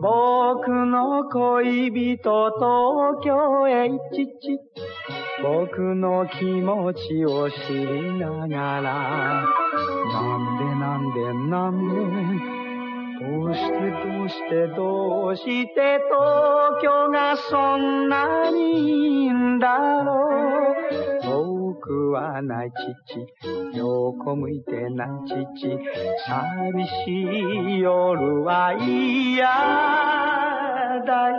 僕の恋人東京へ行ちち。僕の気持ちを知りながら。なんでなんでなんで。どうしてどうしてどうして東京がそんなにいいんだろう。くはない父横向いてない父寂しい夜は嫌だよ。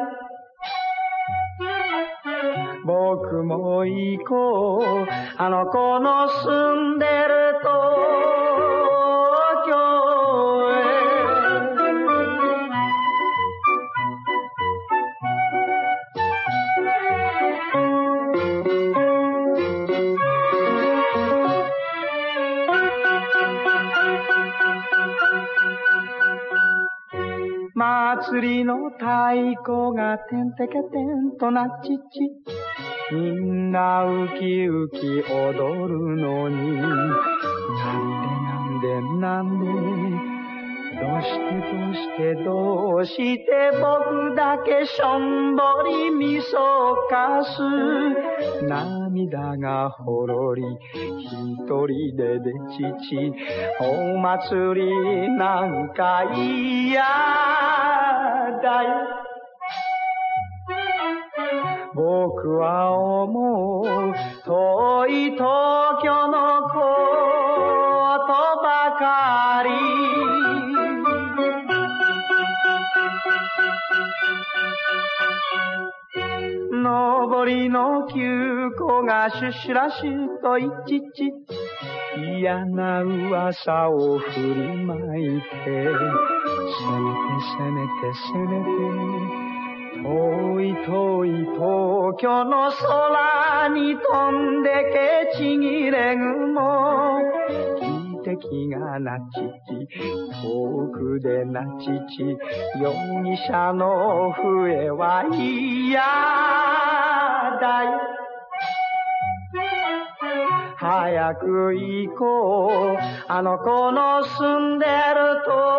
僕も行こう。あの子の住んで祭りの太鼓がてんてけてんとなっちち。みんなウキウキ踊るのに。なんでなんでなんでどうしてどうしてどうして僕だけしょんぼりみそかす涙がほろり一人ででちちお祭りなんか嫌だよ僕は思う遠い東京のことばかり。上りの急行がシュシュラシュといちち嫌な噂を振りまいて。せめてせめてせめて遠い遠い東京の空に飛んでけちぎれ雲敵がなちち、遠くでなちち、容疑者の笛は嫌だよ。早く行こう、あの子の住んでると